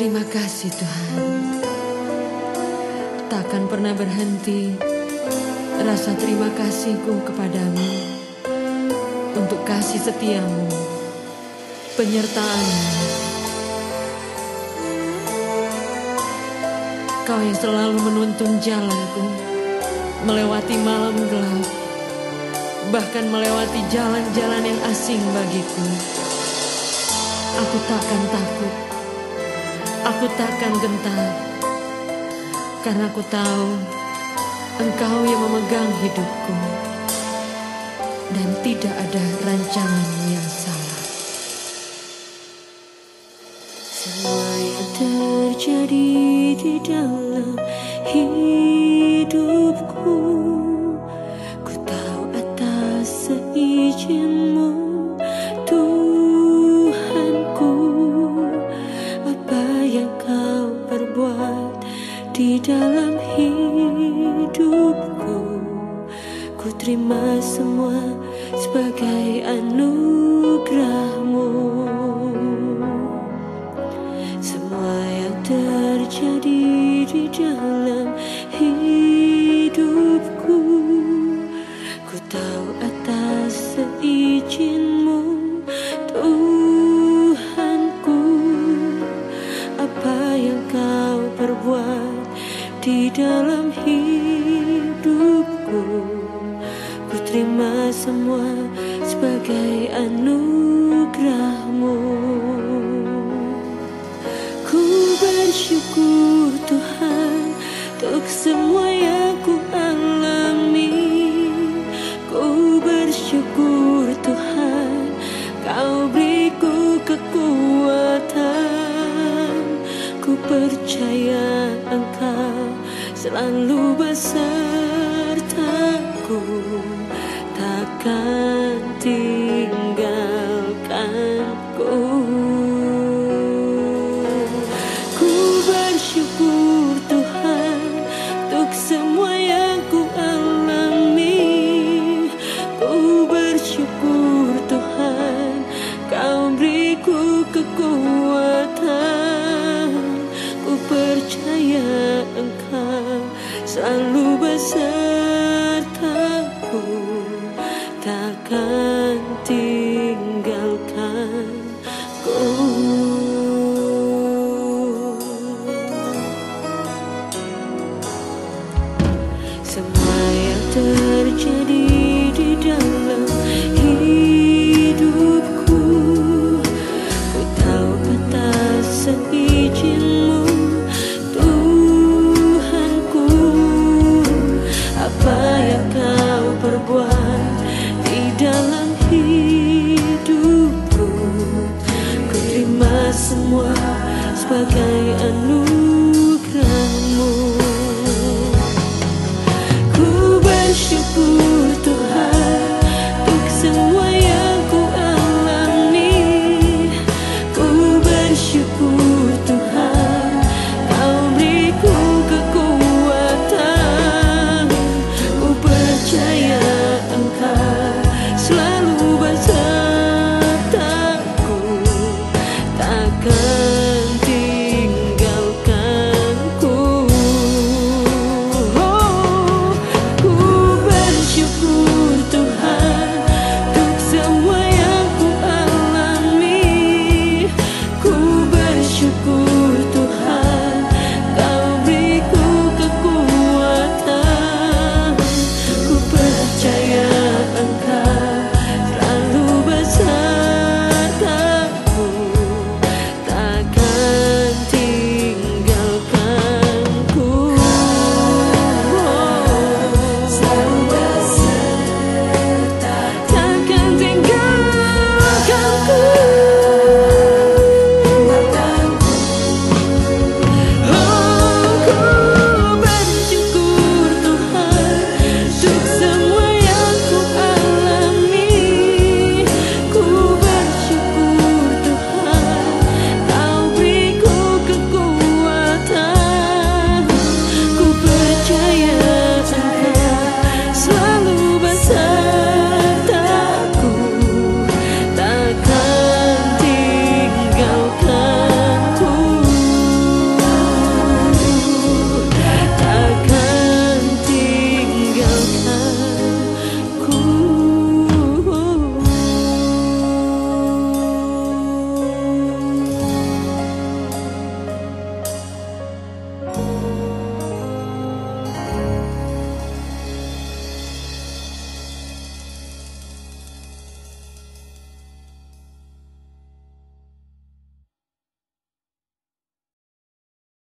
Terima kasih Tuhan. Takkan pernah berhenti rasa terima kasihku kepadamu untuk kasih setiamu, penyertaanmu. Kau yang selalu menuntun jalanku melewati malam gelap, bahkan melewati jalan-jalan yang asing bagiku. Aku takkan takut, aku takkan gentar, karena aku tahu Engkau yang memegang hidupku, dan tidak ada rancanganmu yang salah. Semua yang terjadi di dalam hidupku sebagai anugerahmu. Semua yang terjadi di dalam hidupku Ku tahu atas seizin-Mu Tuhanku. Apa yang kau perbuat di dalam hidupku Ku terima semua sebagai anugerahmu. Ku bersyukur Tuhan Untuk semua yang ku alami. Ku bersyukur Tuhan Kau beriku kekuatan. Ku percaya Engkau Selalu besertaku Takkan tinggalkanku Takkan aku